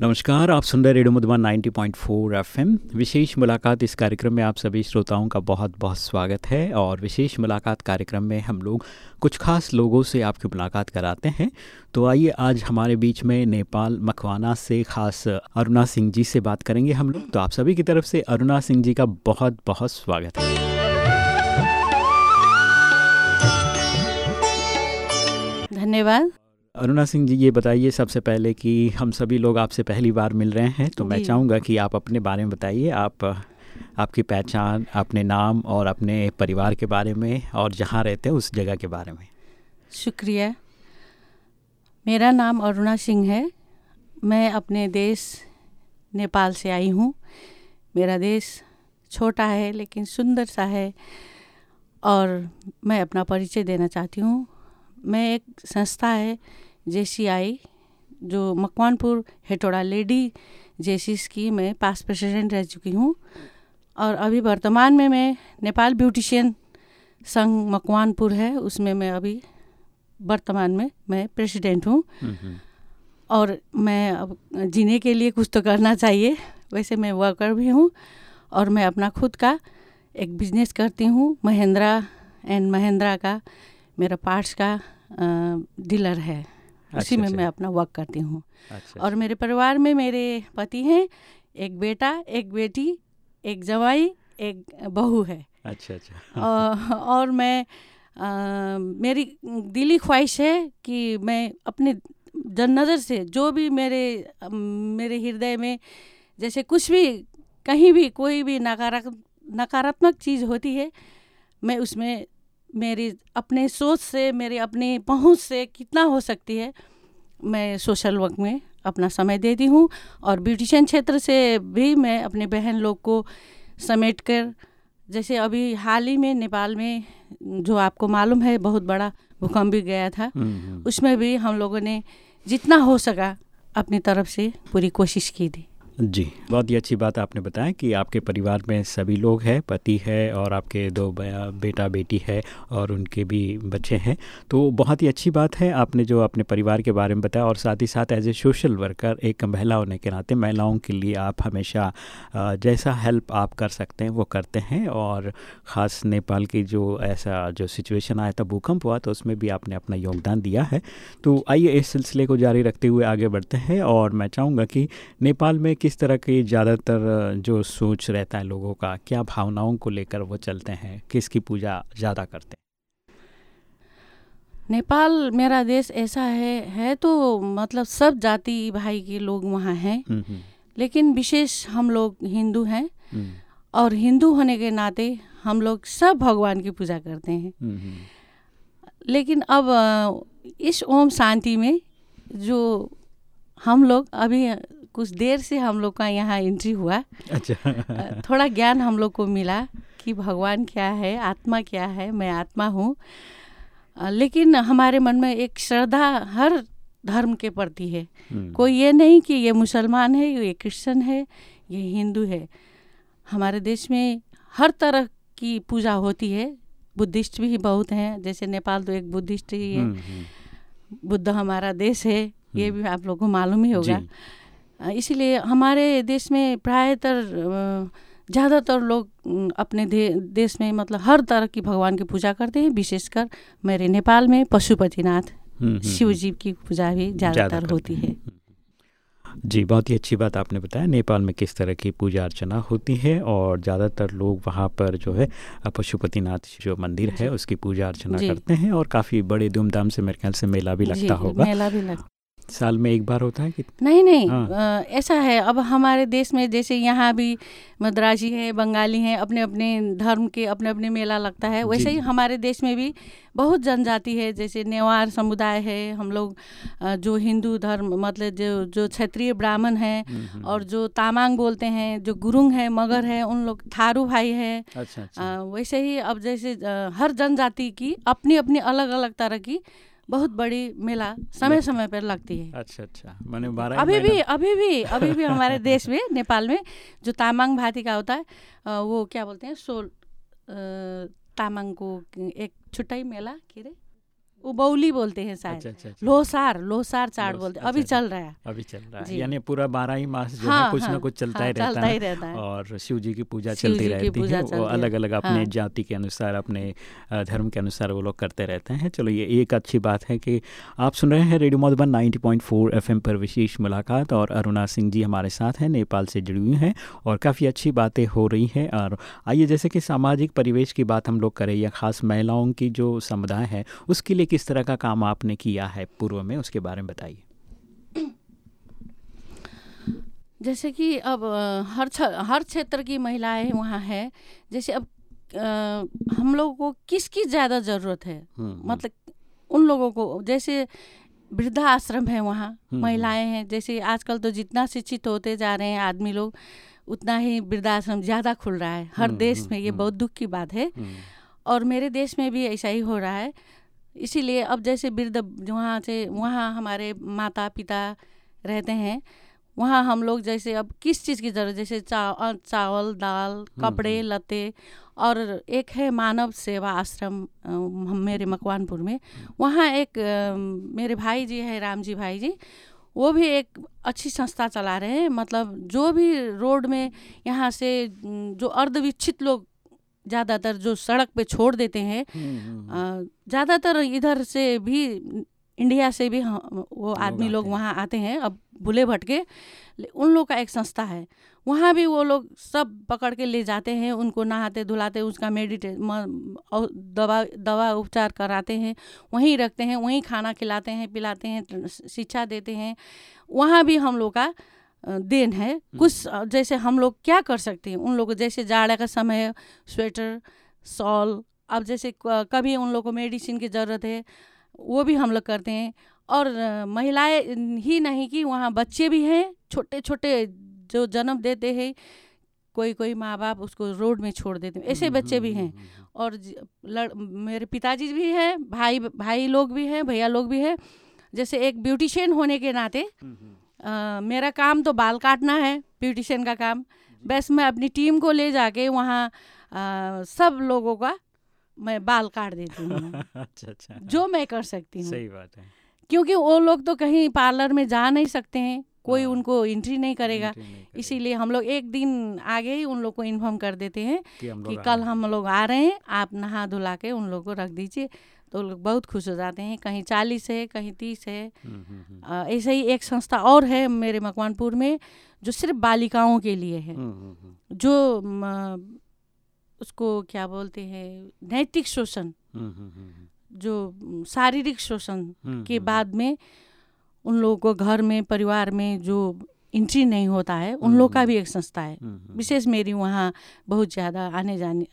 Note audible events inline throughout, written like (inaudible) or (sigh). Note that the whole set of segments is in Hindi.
नमस्कार, आप सुन रहे रेडियो मधुबन 90.4 एफएम। विशेष मुलाकात इस कार्यक्रम में आप सभी श्रोताओं का बहुत बहुत स्वागत है और विशेष मुलाकात कार्यक्रम में हम लोग कुछ खास लोगों से आपकी मुलाकात कराते हैं। तो आइए, आज हमारे बीच में नेपाल मखवाना से खास अरुणा सिंह जी से बात करेंगे हम लोग। तो आप सभी की तरफ़ से अरुणा सिंह जी का बहुत बहुत स्वागत है। धन्यवाद। अरुणा सिंह जी ये बताइए सबसे पहले कि हम सभी लोग आपसे पहली बार मिल रहे हैं तो मैं चाहूँगा कि आप अपने बारे में बताइए आप आपकी पहचान अपने नाम और अपने परिवार के बारे में और जहाँ रहते हैं उस जगह के बारे में। शुक्रिया। मेरा नाम अरुणा सिंह है। मैं अपने देश नेपाल से आई हूँ। मेरा देश छोटा है लेकिन सुंदर सा है और मैं अपना परिचय देना चाहती हूँ। मैं एक संस्था है जेसीआई जो मकवानपुर हेटोड़ा लेडी जेसिस की मैं पास प्रेसिडेंट रह चुकी हूँ। और अभी वर्तमान में मैं नेपाल ब्यूटिशियन संघ मकवानपुर है उसमें मैं अभी वर्तमान में मैं प्रेसिडेंट हूँ। और मैं अब जीने के लिए कुछ तो करना चाहिए वैसे मैं वर्कर भी हूँ और मैं अपना खुद का एक बिज़नेस करती हूँ महिंद्रा एंड महिंद्रा का मेरा पार्ट्स का डीलर है। उसी अच्छा, में अच्छा। मैं अपना वर्क करती हूँ। अच्छा और मेरे परिवार में मेरे पति हैं एक बेटा एक बेटी एक जवाई एक बहू है। अच्छा अच्छा। और और मैं अ, मेरी दिली ख्वाहिश है कि मैं अपने जन नज़र से जो भी मेरे मेरे हृदय में जैसे कुछ भी कहीं भी कोई भी नकारात्मक नकारात्मक चीज़ होती है मैं उसमें मेरी अपने सोच से मेरी अपनी पहुँच से कितना हो सकती है मैं सोशल वर्क में अपना समय देती हूँ और ब्यूटिशियन क्षेत्र से भी मैं अपने बहन लोग को समेट कर जैसे अभी हाल ही में नेपाल में जो आपको मालूम है बहुत बड़ा भूकंप भी गया था हम्म, हम्म। उसमें भी हम लोगों ने जितना हो सका अपनी तरफ़ से पूरी कोशिश की थी जी। बहुत ही अच्छी बात आपने बताया कि आपके परिवार में सभी लोग हैं, पति है और आपके दो बेटा, बेटी है और उनके भी बच्चे हैं। तो बहुत ही अच्छी बात है, आपने जो अपने परिवार के बारे में बताया और साथ ही साथ एज ए सोशल वर्कर एक महिला होने के नाते महिलाओं के लिए आप हमेशा जैसा हेल्प आप कर सकते हैं, वो करते हैं और ख़ास नेपाल की जो ऐसा जो सिचुएशन आया था, भूकंप हुआ तो उसमें भी आपने अपना योगदान दिया है। तो आइए इस सिलसिले को जारी रखते हुए आगे बढ़ते हैं और मैं चाहूँगा कि नेपाल में तरह की ज़्यादातर जो सोच रहता है लोगों का क्या भावनाओं को लेकर वो चलते हैं? किसकी पूजा ज़्यादा करते हैं? नेपाल मेरा देश ऐसा है है तो मतलब सब जाति भाई के लोग वहाँ हैं। हम्म, हम्म, लेकिन विशेष हम लोग हिंदू हैं हम्म, और हिंदू होने के नाते हम लोग सब भगवान की पूजा करते हैं। लेकिन अब इस ओम शांति में जो हम लोग अभी कुछ देर से हम लोग का यहाँ एंट्री हुआ। अच्छा। थोड़ा ज्ञान हम लोग को मिला कि भगवान क्या है आत्मा क्या है मैं आत्मा हूँ। लेकिन हमारे मन में एक श्रद्धा हर धर्म के प्रति है। हम्म, कोई ये नहीं कि ये मुसलमान है ये क्रिश्चन है ये हिंदू है। हमारे देश में हर तरह की पूजा होती है। बुद्धिस्ट भी बहुत हैं जैसे नेपाल तो एक बुद्धिस्ट ही है। हम्म, हम्म, बुद्ध हमारा देश है ये भी आप लोगों को मालूम ही होगा। इसीलिए हमारे देश में प्रायतर ज़्यादातर लोग अपने दे, देश में मतलब हर तरह की भगवान की पूजा करते हैं विशेषकर मेरे नेपाल में पशुपतिनाथ हम्म, हम्म, शिव जी की पूजा भी ज़्यादातर होती है। जी बहुत ही अच्छी बात आपने बताया नेपाल में किस तरह की पूजा अर्चना होती है और ज़्यादातर लोग वहाँ पर जो है पशुपतिनाथ जो मंदिर है उसकी पूजा अर्चना करते हैं और काफ़ी बड़े धूमधाम से मेरे ख्याल से मेला भी लगता होगा। मेला भी लगता साल में एक बार होता है कि नहीं नहीं हाँ। ऐसा है। अब हमारे देश में जैसे यहाँ भी मद्रासी हैं बंगाली हैं अपने अपने धर्म के अपने अपने मेला लगता है वैसे ही हमारे देश में भी बहुत जनजाति है। जैसे नेवार समुदाय है हम लोग जो हिंदू धर्म मतलब जो जो क्षत्रिय ब्राह्मण हैं और जो तामांग बोलते हैं जो गुरुंग है मगर है उन लोग थारू भाई है। अच्छा अ, वैसे ही अब जैसे हर जनजाति की अपनी अपनी अलग अलग तरह की बहुत बड़ी मेला समय समय पर लगती है। अच्छा अच्छा। मैंने बारह अभी भी अभी भी अभी भी हमारे देश में नेपाल में जो तामांग भाती का होता है वो क्या बोलते हैं सोल तामांग को एक छुट्टाई मेला के रे उबौली बोलते हैं शायद। अच्छा अच्छा अच्छा। लोसार लोसार चाड़ लोस- बोलते अच्छा, अभी अच्छा। चल रहा है। अभी चल रहा है। यानी पूरा बारह ही मास जो है हाँ, कुछ ना हाँ, कुछ चलता हाँ, ही रहता चलता है ही रहता है। और शिव जी की पूजा चलती रहती है। वो अलग अलग अपने हाँ। जाति के अनुसार अपने धर्म के अनुसार वो लोग करते रहते हैं। चलो ये एक अच्छी बात है कि आप सुन रहे हैं रेडियो मधुबन 90.4 एफएम पर विशेष मुलाकात और अरुणा सिंह जी हमारे साथ हैं नेपाल से जुड़ी हुई हैं और काफ़ी अच्छी बातें हो रही हैं। और आइए जैसे कि सामाजिक परिवेश की बात हम लोग करें या खास महिलाओं की जो समुदाय है उसके लिए किस तरह का काम आपने किया है पूर्व में उसके बारे में बताइए। जैसे कि अब हर हर क्षेत्र की महिलाएँ वहाँ है जैसे अब अ, हम लोगों को किसकी ज़्यादा ज़रूरत है? हम्म, मतलब उन लोगों को जैसे वृद्धा आश्रम है वहाँ हम्म, महिलाएँ हैं जैसे आजकल तो जितना शिक्षित होते जा रहे हैं आदमी लोग उतना ही वृद्धाश्रम ज़्यादा खुल रहा है। हर हम्म, देश हम्म, में ये हम्म। बहुत दुख की बात है। हम्म, और मेरे देश में भी ऐसा ही हो रहा है। इसीलिए अब जैसे वृद्ध वहाँ से वहाँ हमारे माता पिता रहते हैं वहाँ हम लोग जैसे अब किस चीज़ की ज़रूरत जैसे चा, चावल दाल कपड़े लते और एक है मानव सेवा आश्रम मेरे मकवानपुर में। वहाँ एक मेरे भाई जी है राम जी भाई जी वो भी एक अच्छी संस्था चला रहे हैं मतलब जो भी रोड में यहाँ से जो अर्धविक्षित लोग ज़्यादातर जो सड़क पे छोड़ देते हैं हम्म, हम्म, अ, ज़्यादातर इधर से भी इंडिया से भी वो आदमी लोग वहाँ आते हैं अब भूले भटके। उन लोग का एक संस्था है। वहाँ भी वो लोग सब पकड़ के ले जाते हैं उनको नहाते धुलाते उसका मेडिटे दवा दवा उपचार कराते हैं वहीं रखते हैं वहीं खाना खिलाते हैं पिलाते हैं शिक्षा देते हैं। वहाँ भी हम लोग का देन है। कुछ जैसे हम लोग क्या कर सकते हैं? उन लोग जैसे जाड़ा का समय स्वेटर शॉल अब जैसे कभी उन लोग को मेडिसिन की ज़रूरत है वो भी हम लोग करते हैं। और महिलाएँ ही नहीं कि वहाँ बच्चे भी हैं छोटे छोटे जो जन्म देते हैं कोई कोई माँ बाप उसको रोड में छोड़ देते हैं। ऐसे हम्म, बच्चे भी हम्म, हैं। हम्म, हम्म, और लड़ मेरे पिताजी भी हैं भाई भाई लोग भी हैं भैया लोग भी हैं। जैसे एक ब्यूटिशियन होने के नाते हम्म, मेरा काम तो बाल काटना है ब्यूटिशियन का काम। बस मैं अपनी टीम को ले जाके वहाँ सब लोगों का मैं बाल काट देती हूँ। (laughs) अच्छा अच्छा। जो मैं कर सकती हूँ। सही बात है। क्योंकि वो लोग तो कहीं पार्लर में जा नहीं सकते हैं कोई हाँ। उनको एंट्री नहीं करेगा। करेगा। इसीलिए हम लोग एक दिन आगे ही उन लोग को इन्फॉर्म कर देते हैं कि हम कि कल हम लोग आ रहे हैं आप नहा धुला के उन लोग को रख दीजिए। तो लोग बहुत खुश हो जाते हैं कहीं चालीस है कहीं तीस है। हम्म, हम्म, हम्म, ऐसे ही एक संस्था और है मेरे मकवानपुर में जो सिर्फ़ बालिकाओं के लिए है। जो उसको क्या बोलते हैं नैतिक शोषण जो शारीरिक शोषण के बाद में उन लोगों को घर में परिवार में जो एंट्री नहीं होता है उन लोग का भी एक संस्था है। हम्म, हम्म, विशेष मेरी वहाँ बहुत ज़्यादा आने जाने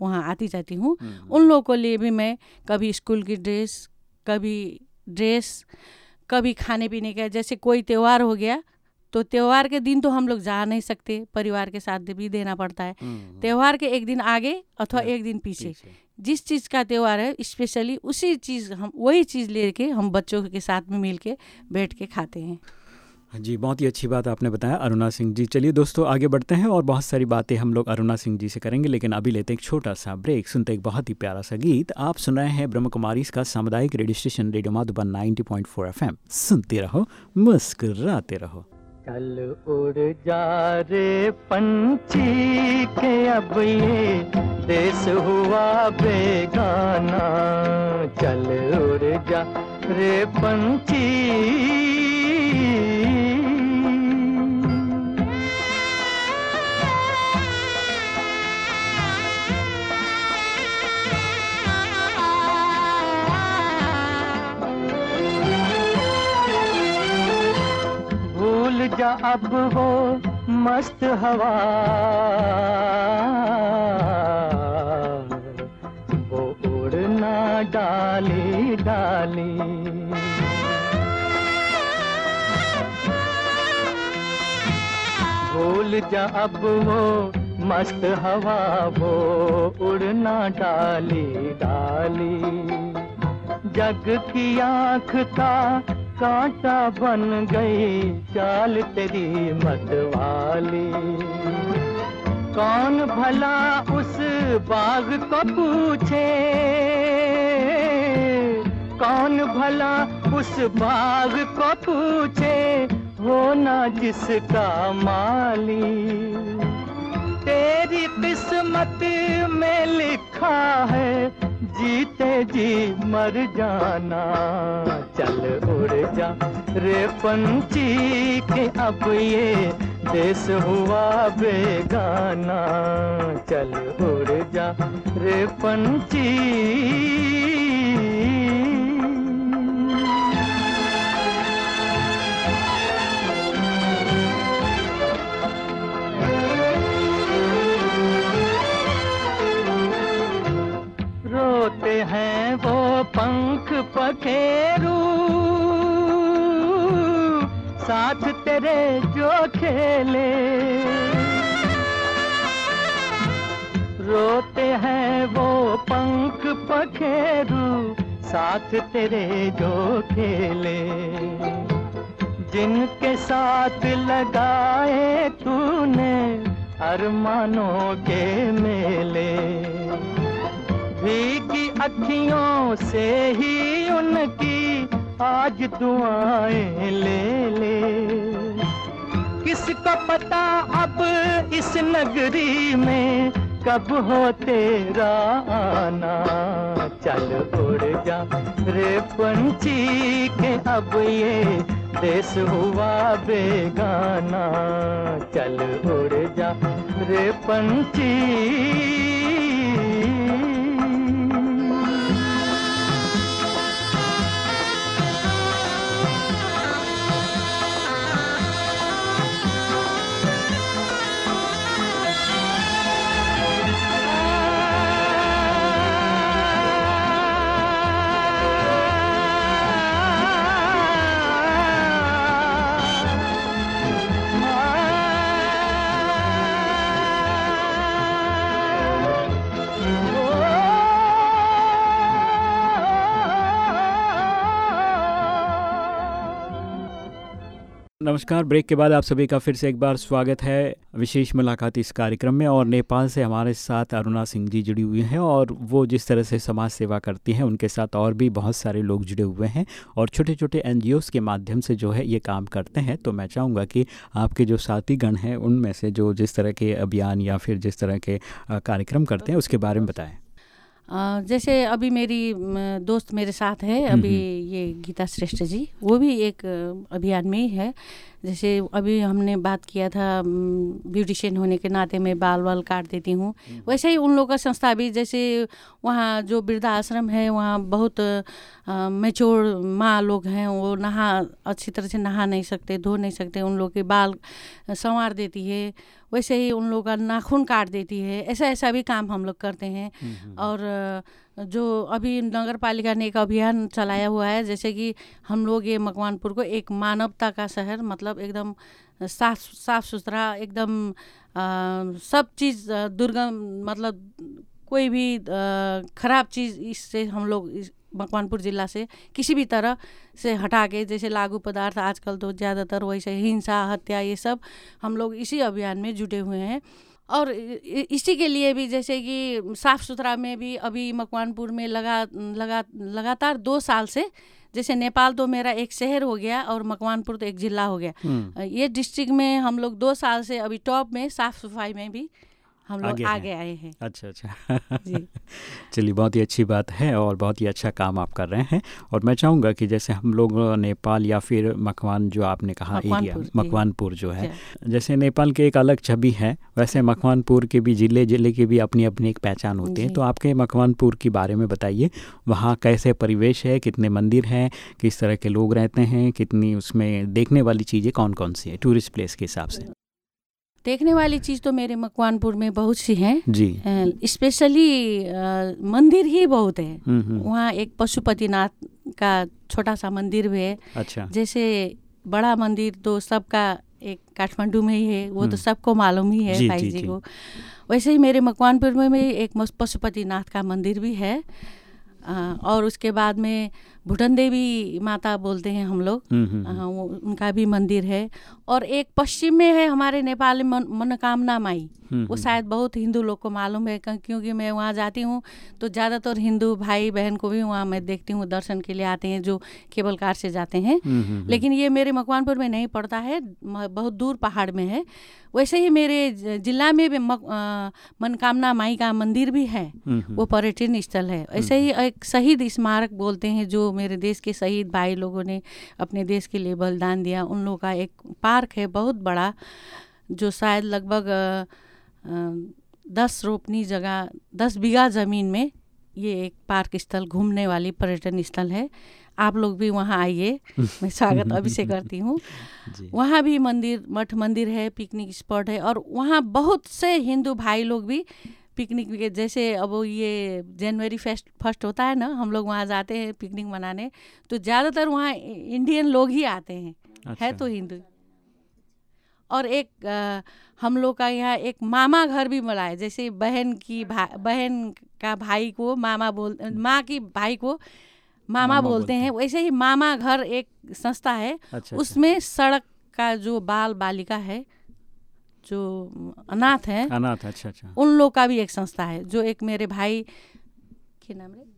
वहाँ आती जाती हूँ। हम्म, उन लोगों के लिए भी मैं कभी स्कूल की ड्रेस कभी ड्रेस कभी खाने पीने का जैसे कोई त्यौहार हो गया तो त्यौहार के दिन तो हम लोग जा नहीं सकते परिवार के साथ भी देना पड़ता है। हम्म, त्यौहार के एक दिन आगे अथवा एक दिन पीछे। पीछे। जिस चीज़ का त्यौहार है स्पेशली उसी चीज़ हम वही चीज़ लेके हम बच्चों के साथ में मिल के बैठ के खाते हैं। जी, बहुत ही अच्छी बात आपने बताया, अरुणा सिंह जी। चलिए दोस्तों, आगे बढ़ते हैं और बहुत सारी बातें हम लोग अरुणा सिंह जी से करेंगे, लेकिन अभी लेते हैं एक छोटा सा ब्रेक। सुनते एक बहुत ही प्यारा सा गीत। आप सुन रहे हैं ब्रह्म कुमारी इसका सामुदायिक radio station, radio Madhuban 90.4 FM. सुनते रहो, मुस्कुराते रहो। चल उड़ जा रे पंछी के, अब ये देश हुआ बेगाना। चल उड़ जा रे पंछी भूल जा अब वो मस्त हवा। वो उड़ना डाली डाली। भूल जा अब वो मस्त हवा, वो उड़ना डाली डाली। जग की आँख का कांटा बन गई, चाल तेरी मतवाली। कौन भला उस बाग को पूछे? कौन भला उस बाग को पूछे? होना जिसका माली। तेरी किस्मत में लिखा है जीते जी मर जाना, चल उड़ जा। रे पंछी के अब ये देश हुआ बेगाना, चल उड़ जा। रे पंछी रोते हैं वो पंख पखेरू। साथ तेरे जो खेले। रोते हैं वो पंख पखेरू, साथ तेरे जो खेले। जिनके साथ लगाए तूने अरमानों के मेले। भीगी अखियों से ही उनकी आज दुआएँ ले ले। किसको पता अब इस नगरी में कब हो तेरा आना? चल उड़ जा रे पंछी के अब ये देश हुआ बेगाना। चल उड़ जा रे पंछी। नमस्कार। ब्रेक के बाद आप सभी का फिर से एक बार स्वागत है विशेष मुलाकात इस कार्यक्रम में और नेपाल से हमारे साथ अरुणा सिंह जी जुड़ी हुई हैं और वो जिस तरह से समाज सेवा करती हैं, उनके साथ और भी बहुत सारे लोग जुड़े हुए हैं और छोटे छोटे एन के माध्यम से जो है ये काम करते हैं। तो मैं चाहूँगा कि आपके जो साथी गण हैं, उनमें से जो जिस तरह के अभियान या फिर जिस तरह के कार्यक्रम करते हैं, उसके बारे में बताएँ। जैसे अभी मेरी दोस्त मेरे साथ है अभी ये गीता श्रेष्ठ जी वो भी एक अभियान में ही है। जैसे अभी हमने बात किया था ब्यूटिशियन होने के नाते मैं बाल वाल काट देती हूँ। वैसे ही उन लोगों का संस्था भी जैसे वहाँ जो वृद्धा आश्रम है वहाँ बहुत मेचोर माँ लोग हैं वो नहा अच्छी तरह से नहा नहीं सकते धो नहीं सकते उन लोग के बाल संवार देती है। वैसे ही उन लोग का नाखून काट देती है। ऐसा ऐसा भी काम हम लोग करते हैं। और जो अभी नगर पालिका ने एक अभियान चलाया हुआ है, जैसे कि हम लोग ये मकवानपुर को एक मानवता का शहर मतलब एकदम साफ़ साफ़ सुथरा, एकदम सब चीज़ दुर्गम मतलब कोई भी ख़राब चीज़ इससे हम लोग इस मकवानपुर ज़िला से किसी भी तरह से हटा के, जैसे लागू पदार्थ आजकल तो ज़्यादातर वैसे हिंसा, हत्या ये सब हम लोग इसी अभियान में जुटे हुए हैं। और इसी के लिए भी जैसे कि साफ़ सुथरा में भी अभी मकवानपुर में लगा लगा लगातार दो साल से जैसे नेपाल तो मेरा एक शहर हो गया और मकवानपुर तो एक ज़िला हो गया। ये डिस्ट्रिक्ट में हम लोग दो साल से अभी टॉप में साफ़ सफ़ाई में भी हम लोग आगे, आगे आए हैं। अच्छा अच्छा। जी। (laughs) चलिए बहुत ही अच्छी बात है और बहुत ही अच्छा काम आप कर रहे हैं। और मैं चाहूँगा कि जैसे हम लोग नेपाल या फिर मकवान जो आपने कहा एरिया मकवानपुर जो। है। जैसे नेपाल के एक अलग छवि है वैसे मकवानपुर के भी ज़िले ज़िले की भी अपनी अपनी एक पहचान होती है। तो आपके मकवानपुर के बारे में बताइए वहाँ कैसे परिवेश है कितने मंदिर हैं किस तरह के लोग रहते हैं कितनी उसमें देखने वाली चीज़ें कौन कौन सी है टूरिस्ट प्लेस के हिसाब से? देखने वाली चीज़ तो मेरे मकवानपुर में बहुत सी हैं। जी। स्पेशली मंदिर ही बहुत है। वहाँ एक पशुपतिनाथ का छोटा सा मंदिर भी है। अच्छा। जैसे बड़ा मंदिर तो सबका एक काठमांडू में ही है वो तो सबको मालूम ही है जी, भाई जी, जी जी। को। वैसे ही मेरे मकवानपुर में भी एक पशुपतिनाथ का मंदिर भी है। और उसके बाद में भूटन देवी माता बोलते हैं हम लोग। हम्म, हम्म, हाँ, वो उनका भी मंदिर है। और एक पश्चिम में है हमारे नेपाल में मन- मनोकामना माई। हम्म, वो हम्म। शायद बहुत हिंदू लोग को मालूम है क्योंकि मैं वहाँ जाती हूँ तो ज़्यादातर हिंदू भाई बहन को भी वहाँ मैं देखती हूँ दर्शन के लिए आते हैं जो केबल कार से जाते हैं। हम्म, हम्म, लेकिन ये मेरे मकवानपुर में नहीं पड़ता है बहुत दूर पहाड़ में है। वैसे ही मेरे जिला में भी मक- अ, मनकामना माई का मंदिर भी है। हम्म, हम्म। वो पर्यटन स्थल है। ऐसे ही एक शहीद स्मारक बोलते हैं जो मेरे देश के शहीद भाई लोगों ने अपने देश के लिए बलिदान दिया। उन लोगों का एक पार्क है बहुत बड़ा जो शायद लगभग दस रोपनी जगह दस बीघा ज़मीन में ये एक पार्क स्थल घूमने वाली पर्यटन स्थल है। आप लोग भी वहाँ आइए (laughs) मैं स्वागत अभी से करती हूँ। वहाँ भी मंदिर मठ मंदिर है पिकनिक स्पॉट है और वहाँ बहुत से हिंदू भाई लोग भी पिकनिक के जैसे अब ये जनवरी फेस्ट फ़र्स्ट होता है ना हम लोग वहाँ जाते हैं पिकनिक मनाने तो ज़्यादातर वहाँ इंडियन लोग ही आते हैं अच्छा। है अच्छा। तो हिंदू और एक अ, हम लोग का यहाँ एक मामा घर भी है जैसे बहन की भा बहन का भाई को मामा बोल माँ की भाई को मामा, मामा बोलते बोलते हैं। वैसे ही मामा घर एक संस्था है अच्छा उसमें अच्छा। उसमें सड़क का जो बाल बालिका है जो अनाथ है अनाथ अच्छा अच्छा। उन लोग का भी एक संस्था है जो एक मेरे भाई के नाम है?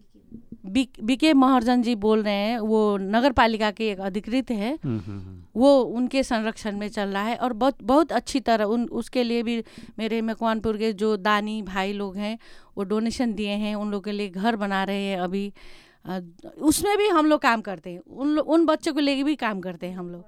बीके महर्जन जी बोल रहे हैं वो नगर पालिका के एक अधिकृत है। हम्म, हम्म, हम्म। वो उनके संरक्षण में चल रहा है और बहुत बहुत अच्छी तरह उन उसके लिए भी मेरे मकवानपुर के जो दानी भाई लोग हैं वो डोनेशन दिए हैं उन लोग के लिए घर बना रहे हैं अभी। उसमें भी हम लोग काम करते हैं उन उन बच्चों को लेके भी काम करते हैं हम लोग।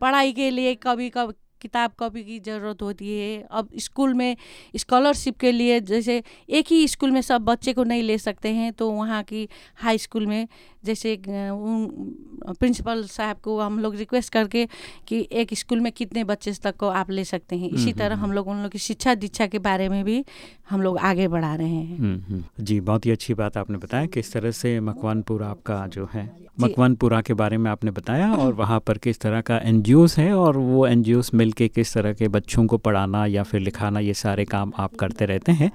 पढ़ाई के लिए कभी कब किताब कॉपी की ज़रूरत होती है। अब स्कूल में स्कॉलरशिप के लिए जैसे एक ही स्कूल में सब बच्चे को नहीं ले सकते हैं तो वहाँ की हाई स्कूल में जैसे उन प्रिंसिपल साहब को हम लोग रिक्वेस्ट करके कि एक स्कूल में कितने बच्चे तक को आप ले सकते हैं। इसी तरह हम लोग उन लोग की शिक्षा दीक्षा के बारे में भी हम लोग आगे बढ़ा रहे हैं। हम्म, हम्म। जी बहुत ही अच्छी बात आपने बताया किस तरह से मकवानपुर आपका जो है मकवानपुरा के बारे में आपने बताया और वहाँ पर किस तरह का एन है और वो एन मिल के किस तरह के बच्चों को पढ़ाना या फिर लिखाना ये सारे काम आप करते रहते हैं।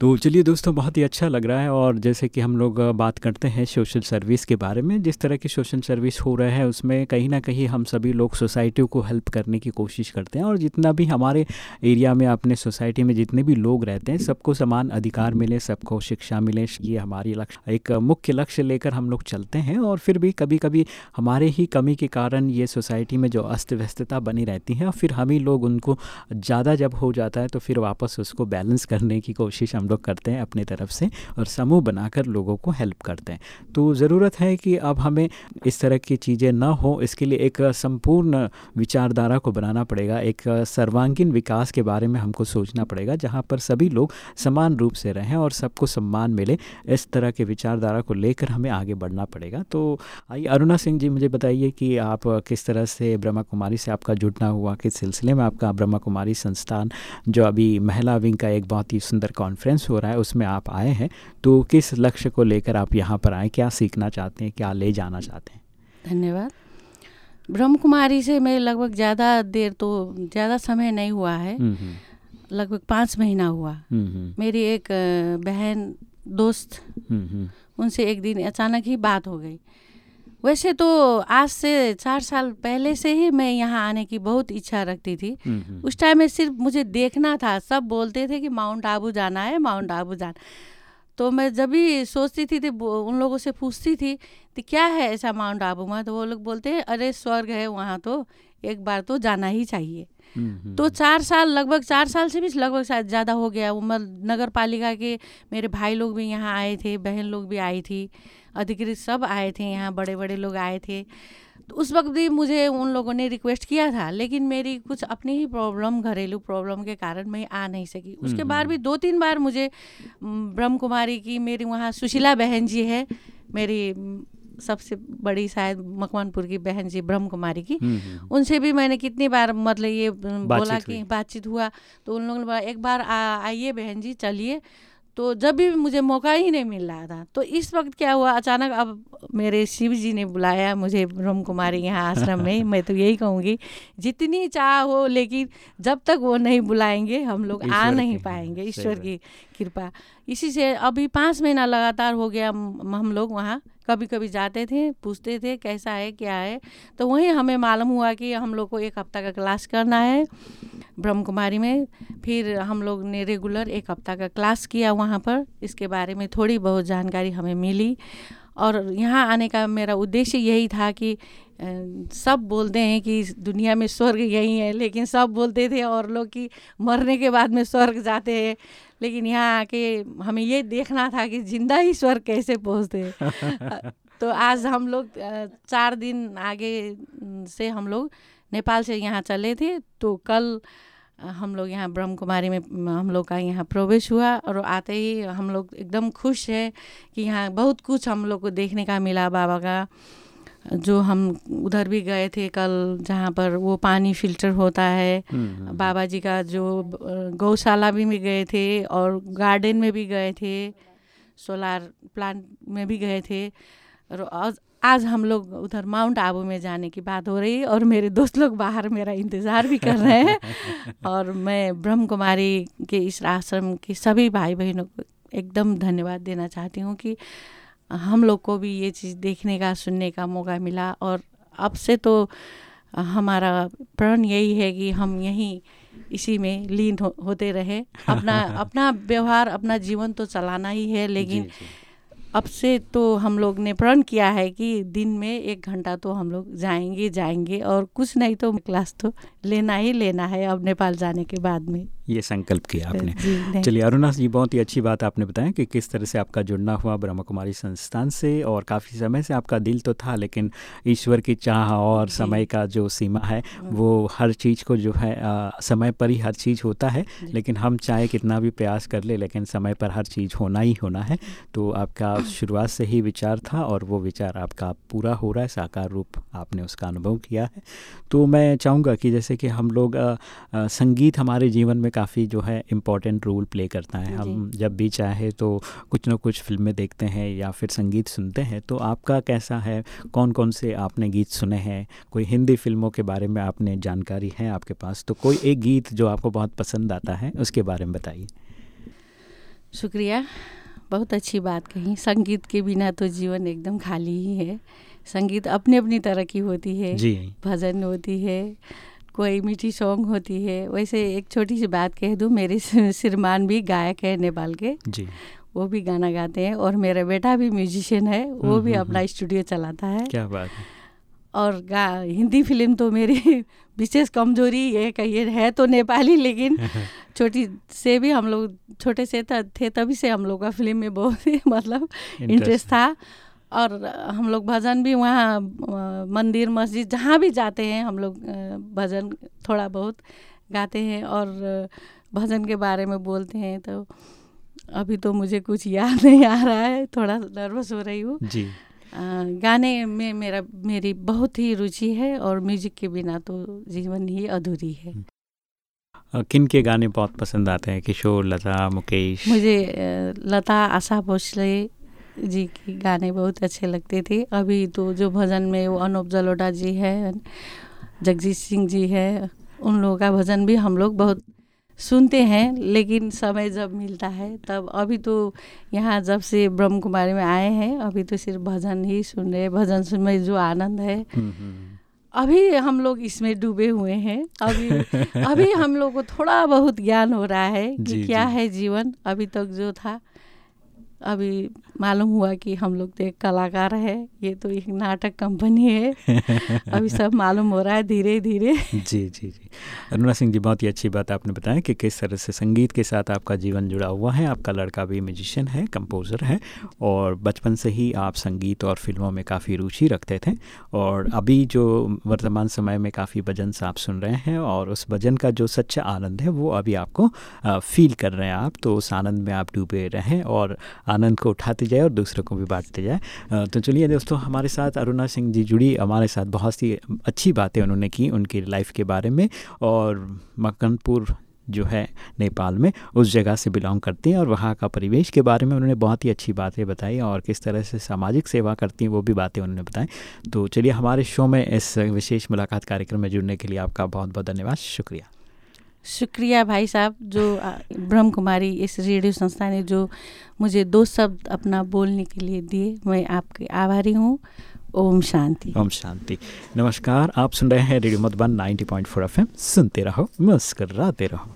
तो चलिए दोस्तों, बहुत ही अच्छा लग रहा है और जैसे कि हम लोग बात करते हैं सोशल सर्विस के बारे में। जिस तरह की सोशल सर्विस हो रहा है, उसमें कहीं ना कहीं हम सभी लोग सोसाइटी को हेल्प करने की कोशिश करते हैं और जितना भी हमारे एरिया में, अपने सोसाइटी में जितने भी लोग रहते हैं, सबको समान अधिकार मिले, सबको शिक्षा मिले। ये हमारी लक्ष्य, एक मुख्य लक्ष्य लेकर हम लोग चलते हैं और फिर भी कभी कभी हमारे ही कमी के कारण ये सोसाइटी में जो अस्त व्यस्तता बनी रहती है और फिर हम ही लोग उनको, ज़्यादा जब हो जाता है तो फिर वापस उसको बैलेंस करने की कोशिश हम लोग करते हैं अपनी तरफ़ से और समूह बनाकर लोगों को हेल्प करते हैं। तो ज़रूरत है कि अब हमें इस तरह की चीज़ें ना हो, इसके लिए एक संपूर्ण विचारधारा को बनाना पड़ेगा, एक सर्वांगीण विकास के बारे में हमको सोचना पड़ेगा, जहाँ पर सभी लोग समान रूप से रहें और सबको सम्मान मिले। इस तरह के विचारधारा को लेकर हमें आगे बढ़ना पड़ेगा। तो आइए, अरुणा सिंह जी, मुझे बताइए कि आप किस तरह से ब्रह्मा कुमारी से आपका जुड़ना हुआ, किस सिलसिले में आपका ब्रह्मा कुमारी संस्थान, जो अभी महिला विंग का एक बहुत ही सुंदर कॉन्फ्रेंस हो रहा है उसमें आप आए हैं तो किस लक्ष्य को लेकर आप यहाँ पर आए? क्या सीखना चाहते हैं? क्या ले जाना चाहते हैं? धन्यवाद। ब्रह्म कुमारी से मैं लगभग ज़्यादा देर तो ज़्यादा समय नहीं हुआ है। हम्म, हम्म, लगभग पाँच महीना हुआ। हम्म, मेरी एक बहन दोस्त उनसे एक दिन अचानक ही बात हो गई। वैसे तो आज से चार साल पहले से ही मैं यहाँ आने की बहुत इच्छा रखती थी। हम्म, हम्म, उस टाइम में सिर्फ़ मुझे देखना था सब बोलते थे कि माउंट आबू जाना है माउंट आबू जाना। तो मैं जब भी सोचती थी तो उन लोगों से पूछती थी तो क्या है ऐसा माउंट आबू में? तो वो लोग बोलते हैं अरे स्वर्ग है वहाँ तो एक बार तो जाना ही चाहिए। हम्म, तो चार साल लगभग चार साल से भी लगभग शायद ज़्यादा हो गया। उमर नगर पालिका के मेरे भाई लोग भी यहाँ आए थे बहन लोग भी आई थी। अधिकृत सब आए थे यहाँ बड़े बड़े लोग आए थे। तो उस वक्त भी मुझे उन लोगों ने रिक्वेस्ट किया था लेकिन मेरी कुछ अपनी ही प्रॉब्लम घरेलू प्रॉब्लम के कारण मैं आ नहीं सकी। उसके हम्म, बाद भी दो तीन बार मुझे ब्रह्म कुमारी की मेरी वहाँ सुशीला बहन जी है मेरी सबसे बड़ी शायद मकवानपुर की बहन जी ब्रह्म कुमारी की। हम्म, हम्म, उनसे भी मैंने कितनी बार मतलब ये बोला कि बातचीत हुआ तो उन लोगों ने बोला एक बार आइए बहन जी चलिए। तो जब भी मुझे मौका ही नहीं मिल रहा था। तो इस वक्त क्या हुआ अचानक अब मेरे शिव जी ने बुलाया मुझे ब्रह्म कुमारी यहाँ आश्रम में। मैं तो यही कहूँगी जितनी चाह हो लेकिन जब तक वो नहीं बुलाएँगे हम लोग आ नहीं पाएँगे। ईश्वर की कृपा। इसी से अभी पाँच महीना लगातार हो गया हम लोग वहाँ कभी कभी जाते थे पूछते थे कैसा है क्या है? तो वहीं हमें मालूम हुआ कि हम लोग को एक हफ़्ता का क्लास करना है। ब्रह्म कुमारी में। फिर हम लोग ने रेगुलर एक हफ़्ता का क्लास किया वहाँ पर। इसके बारे में थोड़ी बहुत जानकारी हमें मिली। और यहाँ आने का मेरा उद्देश्य यही था कि सब बोलते हैं कि दुनिया में स्वर्ग यही है लेकिन सब बोलते थे और लोग कि मरने के बाद में स्वर्ग जाते हैं। लेकिन यहाँ आके हमें ये देखना था कि ज़िंदा ही स्वर्ग कैसे पहुँचते (laughs) तो आज हम लोग चार दिन आगे से हम लोग नेपाल से यहाँ चले थे तो कल हम लोग यहाँ ब्रह्म कुमारी में हम लोग का यहाँ प्रवेश हुआ और आते ही हम लोग एकदम खुश है कि यहाँ बहुत कुछ हम लोग को देखने का मिला बाबा का। जो हम उधर भी गए थे कल जहाँ पर वो पानी फ़िल्टर होता है। हम्म, हम्म, हम्म। बाबा जी का जो गौशाला भी में गए थे और गार्डन में भी गए थे। सोलार प्लांट में भी गए थे। और आज हम लोग उधर माउंट आबू में जाने की बात हो रही और मेरे दोस्त लोग बाहर मेरा इंतज़ार भी कर रहे हैं। (laughs) और मैं ब्रह्म कुमारी के इस आश्रम के सभी भाई बहनों को एकदम धन्यवाद देना चाहती हूँ कि हम लोग को भी ये चीज़ देखने का सुनने का मौका मिला। और अब से तो हमारा प्रण यही है कि हम यहीं इसी में लीन हो, होते रहे। अपना (laughs) अपना व्यवहार अपना जीवन तो चलाना ही है लेकिन जी, जी. अब से तो हम लोग ने प्रण किया है कि दिन में एक घंटा तो हम लोग जाएँगे जाएँगे और कुछ नहीं तो क्लास तो लेना ही लेना है अब नेपाल जाने के बाद में। ये संकल्प किया आपने। चलिए अरुणा जी बहुत ही अच्छी बात आपने बताया कि किस तरह से आपका जुड़ना हुआ ब्रह्म कुमारी संस्थान से और काफ़ी समय से आपका दिल तो था लेकिन ईश्वर की चाह और समय का जो सीमा है हाँ। वो हर चीज़ को जो है आ, समय पर ही हर चीज़ होता है लेकिन हम चाहे कितना भी प्रयास कर ले लेकिन समय पर हर चीज़ होना ही होना है। तो आपका शुरुआत से ही विचार था और वो विचार आपका पूरा हो रहा है साकार रूप आपने उसका अनुभव किया है। तो मैं चाहूँगा कि जैसे कि हम लोग आ, आ, संगीत हमारे जीवन में काफ़ी जो है इम्पोर्टेंट रोल प्ले करता है। हम जब भी चाहे तो कुछ ना कुछ फ़िल्में देखते हैं या फिर संगीत सुनते हैं तो आपका कैसा है? कौन कौन से आपने गीत सुने हैं? कोई हिंदी फ़िल्मों के बारे में आपने जानकारी है आपके पास? तो कोई एक गीत जो आपको बहुत पसंद आता है उसके बारे में बताइए। शुक्रिया। बहुत अच्छी बात कही। संगीत के बिना तो जीवन एकदम खाली ही है। संगीत अपनी अपनी तरह की होती है जी। भजन होती है कोई मीठी सॉन्ग होती है। वैसे एक छोटी सी बात कह दूँ मेरे श्रीमान भी गायक है नेपाल के। जी। वो भी गाना गाते हैं और मेरा बेटा भी म्यूजिशियन है वो हम्म, भी हम्म, अपना स्टूडियो हम्म। चलाता है। क्या बात है। और गा हिंदी फ़िल्म तो मेरी (laughs) विशेष कमज़ोरी ये कहिए है तो नेपाली लेकिन (laughs) छोटी से भी हम लोग छोटे से थे तभी से हम लोग का फ़िल्म में बहुत ही (laughs) मतलब इंटरेस्ट था। और हम लोग भजन भी वहाँ मंदिर मस्जिद जहाँ भी जाते हैं हम लोग भजन थोड़ा बहुत गाते हैं और भजन के बारे में बोलते हैं। तो अभी तो मुझे कुछ याद नहीं आ रहा है थोड़ा नर्वस हो रही हूँ। जी। गाने में मेरा मेरी बहुत ही रुचि है और म्यूज़िक के बिना तो जीवन ही अधूरी है। किन के गाने बहुत पसंद आते हैं? किशोर लता मुकेश? मुझे लता आशा भोसले जी के गाने बहुत अच्छे लगते थे। अभी तो जो भजन में वो अनूप जलोटा जी है जगजीत सिंह जी है उन लोगों का भजन भी हम लोग बहुत सुनते हैं लेकिन समय जब मिलता है तब अभी तो यहाँ जब से ब्रह्म कुमारी में आए हैं अभी तो सिर्फ़ भजन ही सुन रहे भजन सुन में जो आनंद है। हम्म, हम्म। अभी हम लोग इसमें डूबे हुए हैं। अभी अभी हम लोग को थोड़ा बहुत ज्ञान हो रहा है कि क्या है जीवन अभी तक जो था। अभी मालूम हुआ कि हम लोग तो एक कलाकार है ये तो एक नाटक कंपनी है। (laughs) अभी सब मालूम हो रहा है धीरे धीरे। जी जी जी। अरुणा सिंह जी बहुत ही अच्छी बात आपने बताया कि किस तरह से संगीत के साथ आपका जीवन जुड़ा हुआ है। आपका लड़का भी म्यूजिशियन है कंपोज़र है और बचपन से ही आप संगीत और फ़िल्मों में काफ़ी रुचि रखते थे और अभी जो वर्तमान समय में काफ़ी भजन आप सुन रहे हैं और उस भजन का जो सच्चा आनंद है वो अभी आपको फील कर रहे हैं आप तो उस आनंद में आप डूबे रहें और आनंद को उठाते जाए और दूसरों को भी बांटते जाए। तो चलिए दोस्तों, हमारे साथ अरुणा सिंह जी जुड़ी, हमारे साथ बहुत सी अच्छी बातें उन्होंने की उनकी लाइफ के बारे में और मकनपुर जो है नेपाल में, उस जगह से बिलोंग करती हैं और वहाँ का परिवेश के बारे में उन्होंने बहुत ही अच्छी बातें बताई और किस तरह से सामाजिक सेवा करती हैं वो भी बातें उन्होंने बताई। तो चलिए, हमारे शो में इस विशेष मुलाकात कार्यक्रम में जुड़ने के लिए आपका बहुत बहुत धन्यवाद। शुक्रिया। शुक्रिया भाई साहब, जो ब्रह्म कुमारी इस रेडियो संस्था ने जो मुझे दो शब्द अपना बोलने के लिए दिए, मैं आपके आभारी हूँ। ओम शांति। ओम शांति। नमस्कार, आप सुन रहे हैं रेडियो मधुबन 90.4 एफएम। सुनते रहो, मुस्कराते रहो।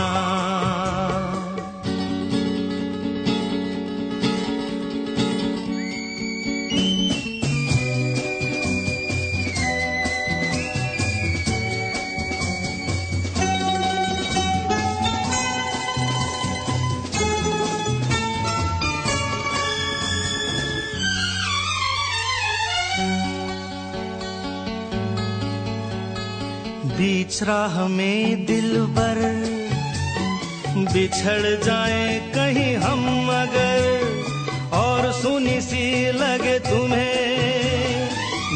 राह में दिल बर बिछड़ जाए कहीं हम मगर और सुनी सी लगे तुम्हें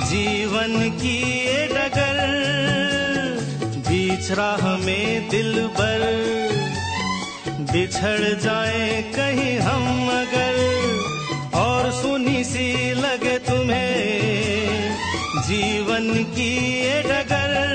जीवन की ये डगर। बीच राह में दिल बर बिछड़ जाए कहीं हम मगर और सुनी सी लगे तुम्हें जीवन की ये डगर।